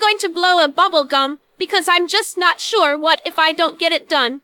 going to blow a bubble gum because I'm just not sure what if I don't get it done.